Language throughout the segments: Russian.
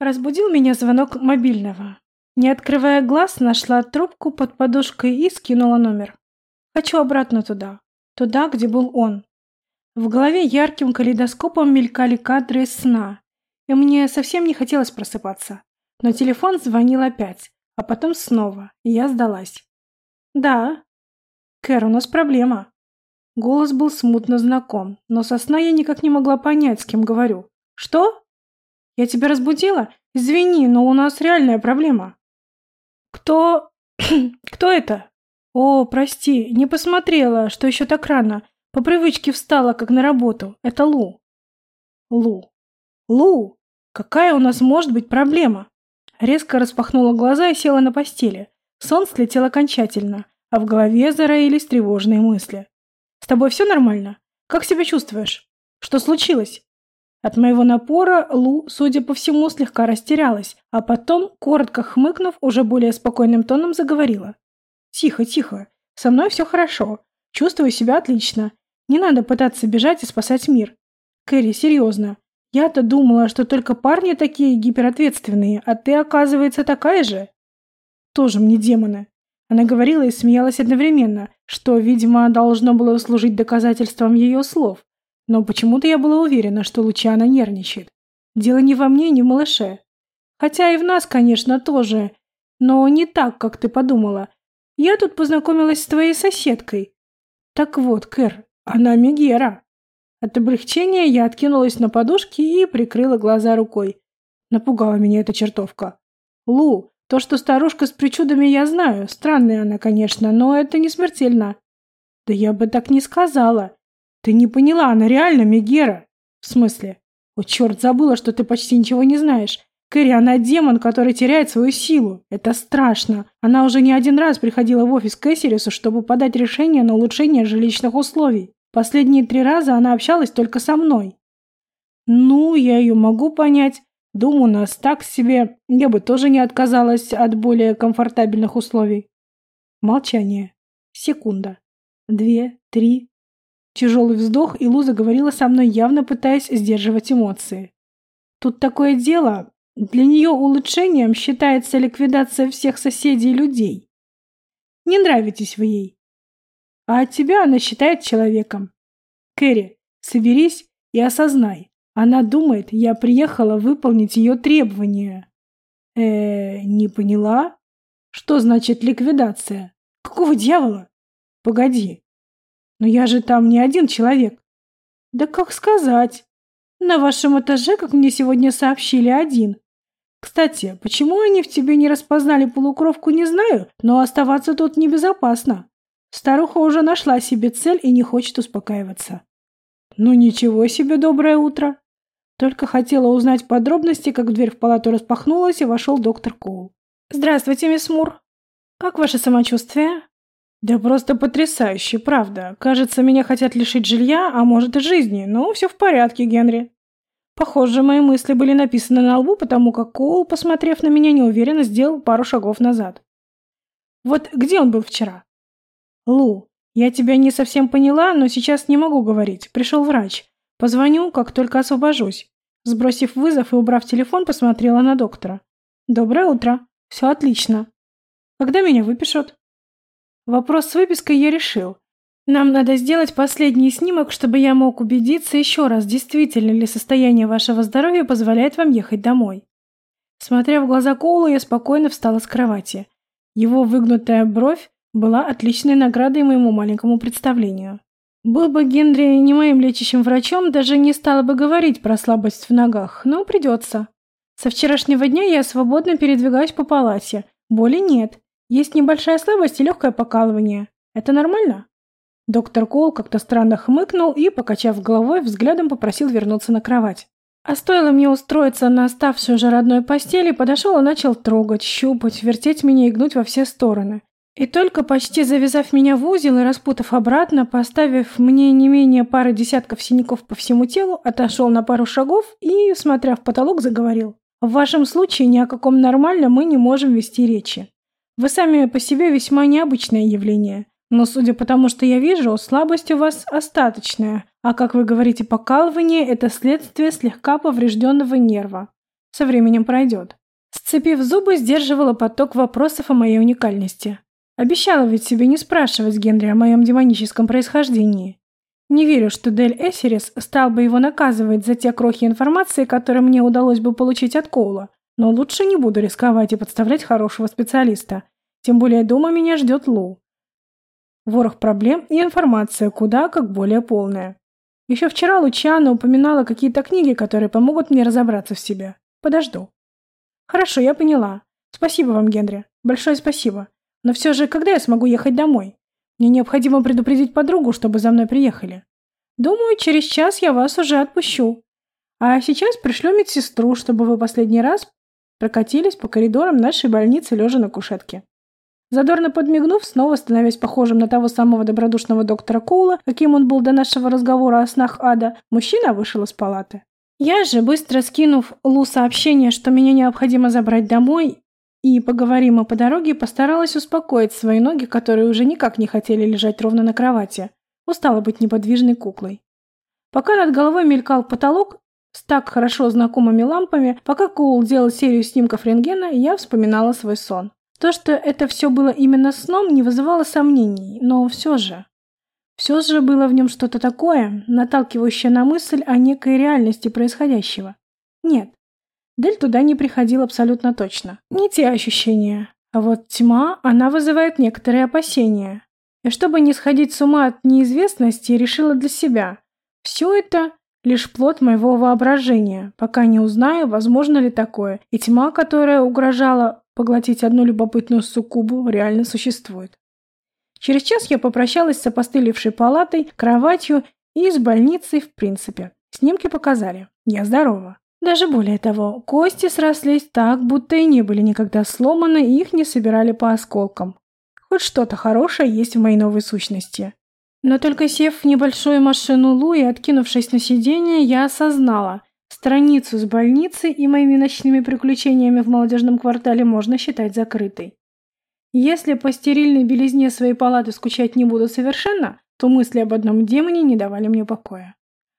Разбудил меня звонок мобильного. Не открывая глаз, нашла трубку под подушкой и скинула номер. Хочу обратно туда. Туда, где был он. В голове ярким калейдоскопом мелькали кадры сна. И мне совсем не хотелось просыпаться. Но телефон звонил опять, а потом снова, и я сдалась. «Да». «Кэр, у нас проблема». Голос был смутно знаком, но со сна я никак не могла понять, с кем говорю. «Что?» «Я тебя разбудила? Извини, но у нас реальная проблема». «Кто... кто это?» «О, прости, не посмотрела, что еще так рано. По привычке встала, как на работу. Это Лу». «Лу. Лу, какая у нас может быть проблема?» Резко распахнула глаза и села на постели. Сон слетел окончательно, а в голове зароились тревожные мысли. «С тобой все нормально? Как себя чувствуешь? Что случилось?» От моего напора Лу, судя по всему, слегка растерялась, а потом, коротко хмыкнув, уже более спокойным тоном заговорила. «Тихо, тихо. Со мной все хорошо. Чувствую себя отлично. Не надо пытаться бежать и спасать мир. Кэрри, серьезно. Я-то думала, что только парни такие гиперответственные, а ты, оказывается, такая же. Тоже мне демоны. Она говорила и смеялась одновременно, что, видимо, должно было служить доказательством ее слов. Но почему-то я была уверена, что Лучана нервничает. Дело не во мне, не в малыше. Хотя и в нас, конечно, тоже. Но не так, как ты подумала. Я тут познакомилась с твоей соседкой. Так вот, Кэр, она Мегера. От облегчения я откинулась на подушки и прикрыла глаза рукой. Напугала меня эта чертовка. Лу, то, что старушка с причудами, я знаю. Странная она, конечно, но это не смертельно. Да я бы так не сказала. Ты не поняла, она реально Мегера. В смысле? О, черт, забыла, что ты почти ничего не знаешь. Кэрри, она демон, который теряет свою силу. Это страшно. Она уже не один раз приходила в офис к Эсерису, чтобы подать решение на улучшение жилищных условий. Последние три раза она общалась только со мной. Ну, я ее могу понять. Дом у нас так себе. Я бы тоже не отказалась от более комфортабельных условий. Молчание. Секунда. Две, три. Тяжелый вздох, и Луза говорила со мной, явно пытаясь сдерживать эмоции. Тут такое дело. Для нее улучшением считается ликвидация всех соседей и людей. Не нравитесь вы ей а тебя она считает человеком. Кэрри, соберись и осознай. Она думает, я приехала выполнить ее требования. Э, не поняла? Что значит ликвидация? Какого дьявола? Погоди. Но я же там не один человек. Да как сказать? На вашем этаже, как мне сегодня сообщили, один. Кстати, почему они в тебе не распознали полукровку, не знаю, но оставаться тут небезопасно. Старуха уже нашла себе цель и не хочет успокаиваться. Ну ничего себе, доброе утро. Только хотела узнать подробности, как дверь в палату распахнулась и вошел доктор Коул. Здравствуйте, мисс Мур. Как ваше самочувствие? Да просто потрясающе, правда. Кажется, меня хотят лишить жилья, а может и жизни, но все в порядке, Генри. Похоже, мои мысли были написаны на лбу, потому как Коул, посмотрев на меня неуверенно, сделал пару шагов назад. Вот где он был вчера? «Лу, я тебя не совсем поняла, но сейчас не могу говорить. Пришел врач. Позвоню, как только освобожусь». Сбросив вызов и убрав телефон, посмотрела на доктора. «Доброе утро. Все отлично. Когда меня выпишут?» Вопрос с выпиской я решил. Нам надо сделать последний снимок, чтобы я мог убедиться еще раз, действительно ли состояние вашего здоровья позволяет вам ехать домой. Смотря в глаза Коула, я спокойно встала с кровати. Его выгнутая бровь была отличной наградой моему маленькому представлению. Был бы Генри не моим лечащим врачом, даже не стала бы говорить про слабость в ногах, но придется. Со вчерашнего дня я свободно передвигаюсь по палате. Боли нет. Есть небольшая слабость и легкое покалывание. Это нормально? Доктор Кол как-то странно хмыкнул и, покачав головой, взглядом попросил вернуться на кровать. А стоило мне устроиться на оставшей уже родной постели, подошел и начал трогать, щупать, вертеть меня и гнуть во все стороны. И только почти завязав меня в узел и распутав обратно, поставив мне не менее пары десятков синяков по всему телу, отошел на пару шагов и, смотря в потолок, заговорил. В вашем случае ни о каком нормальном мы не можем вести речи. Вы сами по себе весьма необычное явление. Но судя по тому, что я вижу, слабость у вас остаточная, а как вы говорите, покалывание – это следствие слегка поврежденного нерва. Со временем пройдет. Сцепив зубы, сдерживала поток вопросов о моей уникальности. Обещала ведь себе не спрашивать Генри о моем демоническом происхождении. Не верю, что Дель Эсерис стал бы его наказывать за те крохи информации, которые мне удалось бы получить от Коула. Но лучше не буду рисковать и подставлять хорошего специалиста. Тем более дома меня ждет Лу. Ворох проблем и информация куда как более полная. Еще вчера Лучана упоминала какие-то книги, которые помогут мне разобраться в себе. Подожду. Хорошо, я поняла. Спасибо вам, Генри. Большое спасибо. Но все же, когда я смогу ехать домой? Мне необходимо предупредить подругу, чтобы за мной приехали. Думаю, через час я вас уже отпущу. А сейчас пришлю медсестру, чтобы вы последний раз прокатились по коридорам нашей больницы лежа на кушетке. Задорно подмигнув, снова становясь похожим на того самого добродушного доктора Коула, каким он был до нашего разговора о снах ада, мужчина вышел из палаты. Я же, быстро скинув Лу сообщение, что меня необходимо забрать домой, и поговорим мы по дороге, постаралась успокоить свои ноги, которые уже никак не хотели лежать ровно на кровати. Устала быть неподвижной куклой. Пока над головой мелькал потолок с так хорошо знакомыми лампами, пока Коул делал серию снимков рентгена, я вспоминала свой сон. То, что это все было именно сном, не вызывало сомнений, но все же... Все же было в нем что-то такое, наталкивающее на мысль о некой реальности происходящего. Нет, Дель туда не приходил абсолютно точно. Не те ощущения. А вот тьма, она вызывает некоторые опасения. И чтобы не сходить с ума от неизвестности, решила для себя. Все это лишь плод моего воображения, пока не узнаю, возможно ли такое, и тьма, которая угрожала поглотить одну любопытную суккубу, реально существует. Через час я попрощалась с опостылевшей палатой, кроватью и с больницей в принципе. Снимки показали. Я здорова. Даже более того, кости срослись так, будто и не были никогда сломаны, и их не собирали по осколкам. Хоть что-то хорошее есть в моей новой сущности. Но только сев в небольшую машину Лу и откинувшись на сиденье, я осознала, страницу с больницы и моими ночными приключениями в молодежном квартале можно считать закрытой. Если по стерильной белизне своей палаты скучать не буду совершенно, то мысли об одном демоне не давали мне покоя.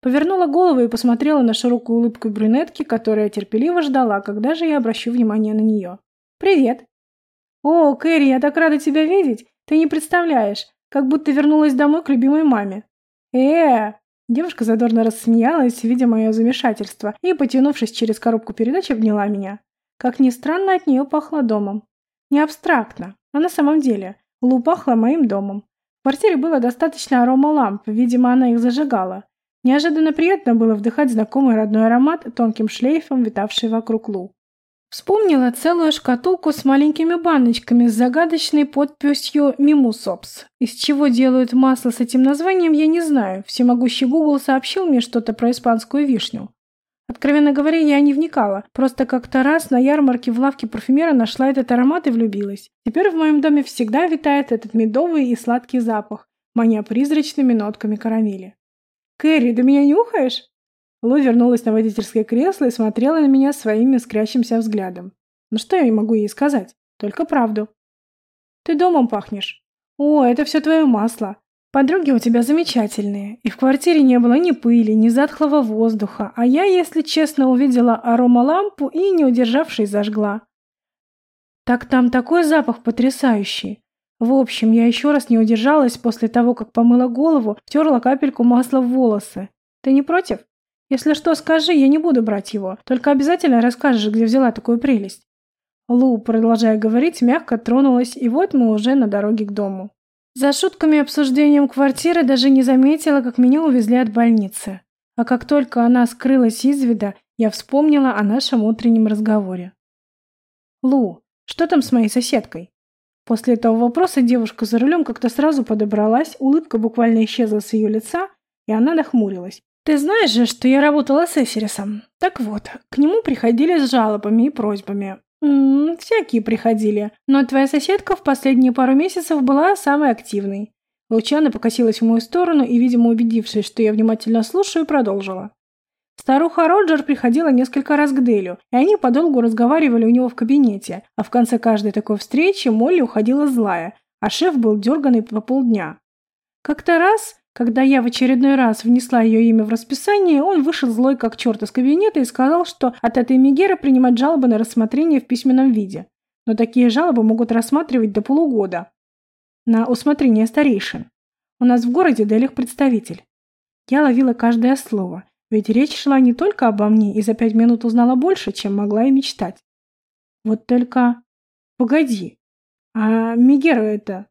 Повернула голову и посмотрела на широкую улыбку брюнетки, которая терпеливо ждала, когда же я обращу внимание на нее. «Привет!» «О, Кэрри, я так рада тебя видеть! Ты не представляешь! Как будто вернулась домой к любимой маме. э Девушка задорно рассмеялась, видя мое замешательство, и, потянувшись через коробку передач, обняла меня. Как ни странно, от нее пахло домом. Не абстрактно, а на самом деле. Лу пахла моим домом. В квартире было достаточно арома ламп, видимо, она их зажигала. Неожиданно приятно было вдыхать знакомый родной аромат, тонким шлейфом витавший вокруг Лу. Вспомнила целую шкатулку с маленькими баночками с загадочной подписью «Мимусопс». Из чего делают масло с этим названием, я не знаю. Всемогущий Google сообщил мне что-то про испанскую вишню. Откровенно говоря, я не вникала. Просто как-то раз на ярмарке в лавке парфюмера нашла этот аромат и влюбилась. Теперь в моем доме всегда витает этот медовый и сладкий запах, маня призрачными нотками карамели. «Кэрри, ты меня нюхаешь?» Лу вернулась на водительское кресло и смотрела на меня своим искрящимся взглядом. Ну что я могу ей сказать? Только правду. Ты домом пахнешь. О, это все твое масло. Подруги у тебя замечательные. И в квартире не было ни пыли, ни затхлого воздуха, а я, если честно, увидела аромалампу и, не удержавшись, зажгла. Так там такой запах потрясающий. В общем, я еще раз не удержалась после того, как помыла голову, втерла капельку масла в волосы. Ты не против? Если что, скажи, я не буду брать его. Только обязательно расскажешь, где взяла такую прелесть. Лу, продолжая говорить, мягко тронулась, и вот мы уже на дороге к дому. За шутками и обсуждением квартиры даже не заметила, как меня увезли от больницы. А как только она скрылась из вида, я вспомнила о нашем утреннем разговоре. «Лу, что там с моей соседкой?» После этого вопроса девушка за рулем как-то сразу подобралась, улыбка буквально исчезла с ее лица, и она нахмурилась. Ты знаешь же, что я работала с Эсерисом. Так вот, к нему приходили с жалобами и просьбами. М -м, всякие приходили. Но твоя соседка в последние пару месяцев была самой активной. Лучана покосилась в мою сторону и, видимо, убедившись, что я внимательно слушаю, продолжила. Старуха Роджер приходила несколько раз к Делю, и они подолгу разговаривали у него в кабинете, а в конце каждой такой встречи Молли уходила злая, а шеф был дерганый по полдня. Как-то раз Когда я в очередной раз внесла ее имя в расписание, он вышел злой как черт из кабинета и сказал, что от этой Мегеры принимать жалобы на рассмотрение в письменном виде. Но такие жалобы могут рассматривать до полугода. На усмотрение старейшин. У нас в городе Делих представитель. Я ловила каждое слово, ведь речь шла не только обо мне и за пять минут узнала больше, чем могла и мечтать. Вот только... Погоди. А Мегера это...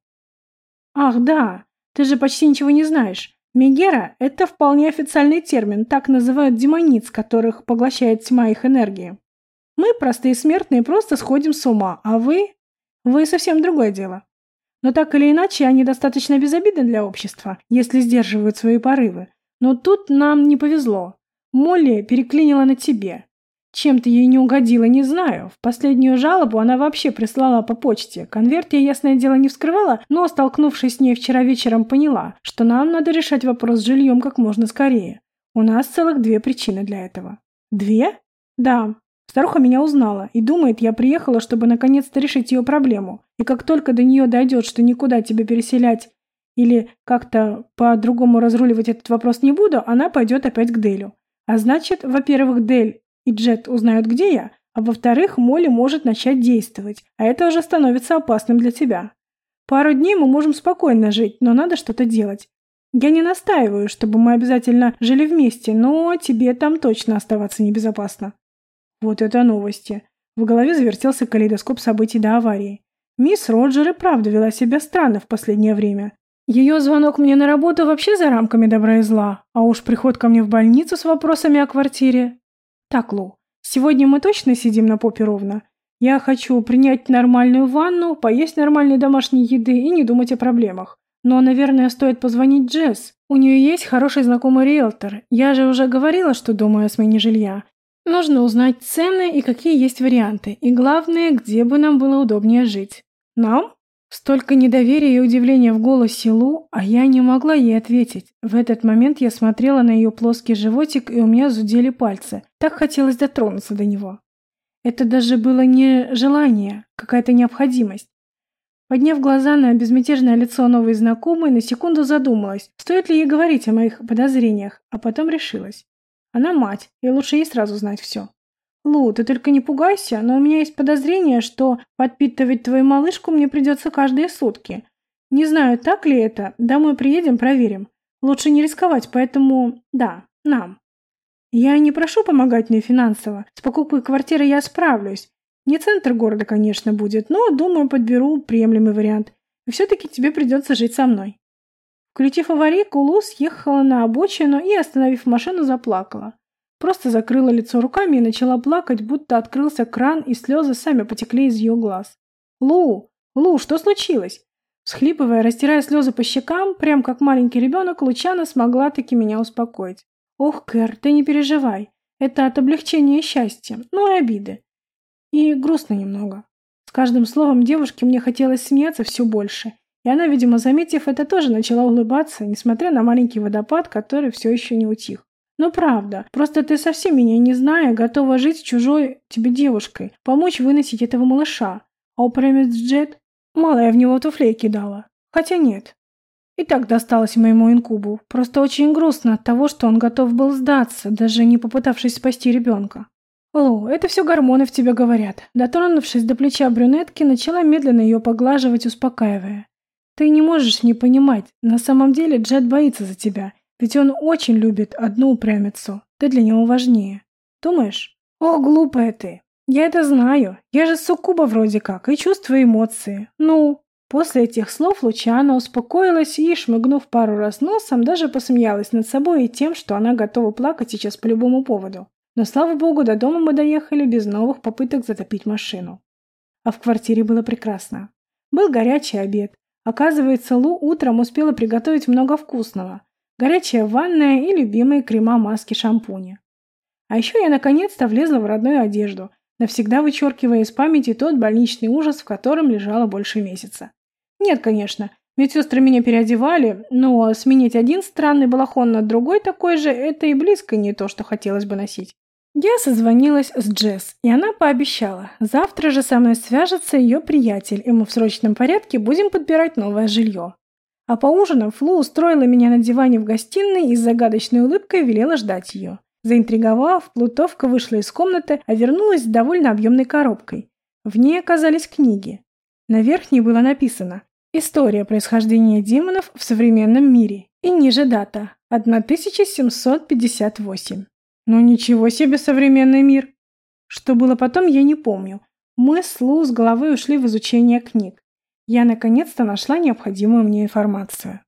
Ах, да, ты же почти ничего не знаешь. Мегера – это вполне официальный термин, так называют демониц, которых поглощает тьма их энергии. Мы, простые смертные, просто сходим с ума, а вы? Вы совсем другое дело. Но так или иначе, они достаточно безобидны для общества, если сдерживают свои порывы. Но тут нам не повезло. Молли переклинила на тебе. Чем ты ей не угодила, не знаю. В последнюю жалобу она вообще прислала по почте. Конверт я, ясное дело, не вскрывала, но, столкнувшись с ней вчера вечером, поняла, что нам надо решать вопрос с жильем как можно скорее. У нас целых две причины для этого. Две? Да. Старуха меня узнала и думает, я приехала, чтобы наконец-то решить ее проблему. И как только до нее дойдет, что никуда тебя переселять или как-то по-другому разруливать этот вопрос не буду, она пойдет опять к Делю. А значит, во-первых, Дель и Джет узнают, где я, а во-вторых, Молли может начать действовать, а это уже становится опасным для тебя. Пару дней мы можем спокойно жить, но надо что-то делать. Я не настаиваю, чтобы мы обязательно жили вместе, но тебе там точно оставаться небезопасно. Вот это новости. В голове завертелся калейдоскоп событий до аварии. Мисс Роджер и правда вела себя странно в последнее время. Ее звонок мне на работу вообще за рамками добра и зла, а уж приход ко мне в больницу с вопросами о квартире так, Лу, сегодня мы точно сидим на попе ровно? Я хочу принять нормальную ванну, поесть нормальной домашней еды и не думать о проблемах. Но, наверное, стоит позвонить Джесс. У нее есть хороший знакомый риэлтор. Я же уже говорила, что думаю о смене жилья. Нужно узнать цены и какие есть варианты. И главное, где бы нам было удобнее жить. Нам? Столько недоверия и удивления в голосе Лу, а я не могла ей ответить. В этот момент я смотрела на ее плоский животик, и у меня зудели пальцы. Так хотелось дотронуться до него. Это даже было не желание, какая-то необходимость. Подняв глаза на безмятежное лицо новой знакомой, на секунду задумалась, стоит ли ей говорить о моих подозрениях, а потом решилась. Она мать, и лучше ей сразу знать все. Лу, ты только не пугайся, но у меня есть подозрение, что подпитывать твою малышку мне придется каждые сутки. Не знаю, так ли это. Домой приедем, проверим. Лучше не рисковать, поэтому... Да, нам. Я не прошу помогать мне финансово. С покупкой квартиры я справлюсь. Не центр города, конечно, будет, но, думаю, подберу приемлемый вариант. И все-таки тебе придется жить со мной. Включив аварийку, Лу съехала на обочину и, остановив машину, заплакала. Просто закрыла лицо руками и начала плакать, будто открылся кран, и слезы сами потекли из ее глаз. «Лу! Лу, что случилось?» Схлипывая, растирая слезы по щекам, прям как маленький ребенок, Лучана смогла таки меня успокоить. «Ох, Кэр, ты не переживай. Это от облегчения и счастья, ну и обиды. И грустно немного». С каждым словом девушки мне хотелось смеяться все больше. И она, видимо, заметив это, тоже начала улыбаться, несмотря на маленький водопад, который все еще не утих. Ну правда, просто ты совсем меня не зная, готова жить с чужой тебе девушкой, помочь выносить этого малыша. А у Премис Джет мало я в него туфлей кидала. Хотя нет. И так досталось моему инкубу. Просто очень грустно от того, что он готов был сдаться, даже не попытавшись спасти ребенка. Лу, это все гормоны в тебе говорят. Дотронувшись до плеча брюнетки, начала медленно ее поглаживать, успокаивая. Ты не можешь не понимать, на самом деле Джет боится за тебя ведь он очень любит одну упрямицу. Ты для него важнее. Думаешь? О, глупая ты. Я это знаю. Я же суккуба вроде как и чувствую эмоции. Ну, После этих слов Лучана успокоилась и, шмыгнув пару раз носом, даже посмеялась над собой и тем, что она готова плакать сейчас по любому поводу. Но, слава богу, до дома мы доехали без новых попыток затопить машину. А в квартире было прекрасно. Был горячий обед. Оказывается, Лу утром успела приготовить много вкусного горячая ванная и любимые крема, маски, шампуни. А еще я наконец-то влезла в родную одежду, навсегда вычеркивая из памяти тот больничный ужас, в котором лежала больше месяца. Нет, конечно, медсестры меня переодевали, но сменить один странный балахон на другой такой же – это и близко не то, что хотелось бы носить. Я созвонилась с Джесс, и она пообещала. Завтра же со мной свяжется ее приятель, и мы в срочном порядке будем подбирать новое жилье. А поужинав, Флу устроила меня на диване в гостиной и с загадочной улыбкой велела ждать ее. Заинтриговав, плутовка вышла из комнаты, а вернулась с довольно объемной коробкой. В ней оказались книги. На верхней было написано «История происхождения демонов в современном мире» и ниже дата – 1758. Ну ничего себе современный мир! Что было потом, я не помню. Мы с Лу с головой ушли в изучение книг. Я наконец-то нашла необходимую мне информацию.